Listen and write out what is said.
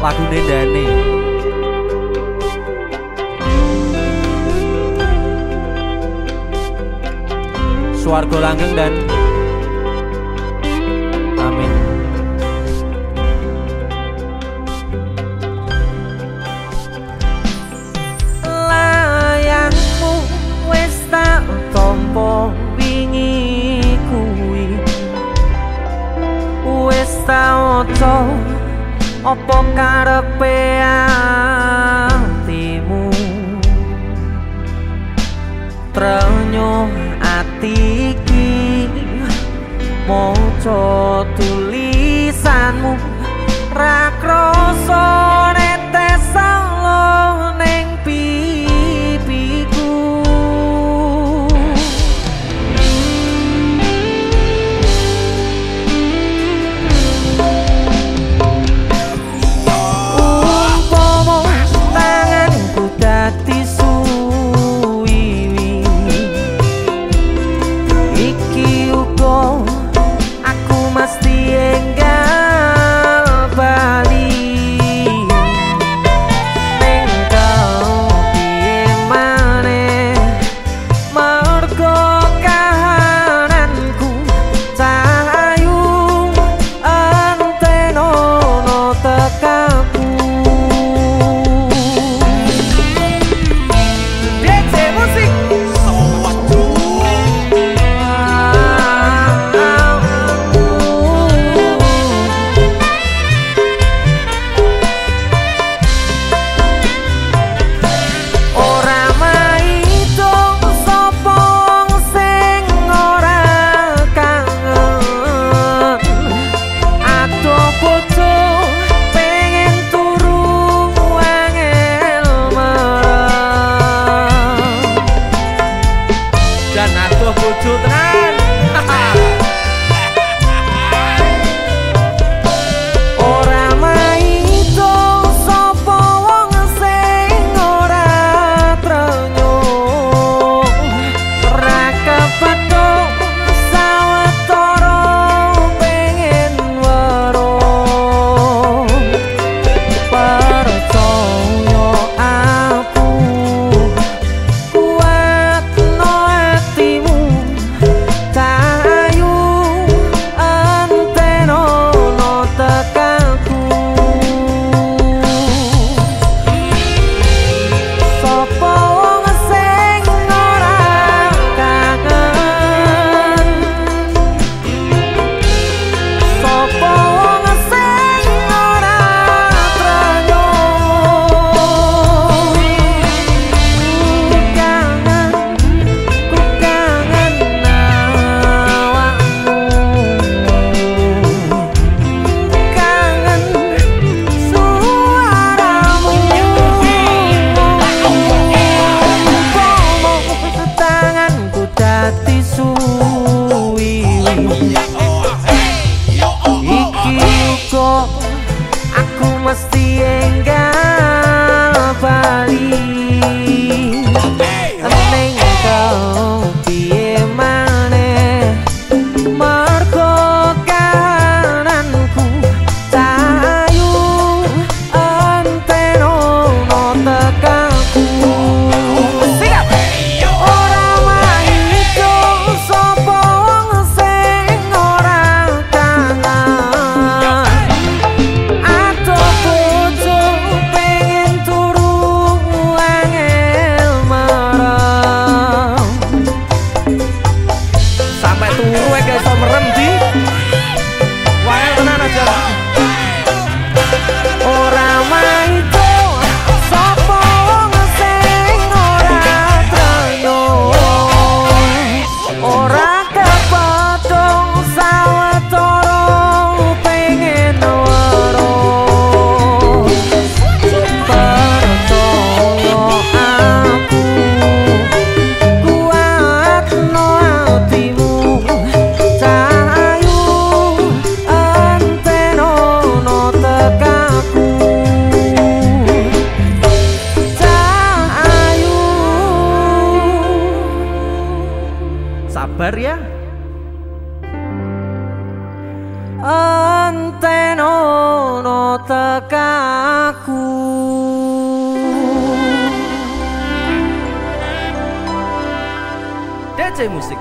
lagu dendane Suargo Langgeng dan opo karepe atimu? Trenyo ati iki maca tulisanmu. Ra krono turu kayak iso merem Sabar ya. Antenono tekaku DC Musik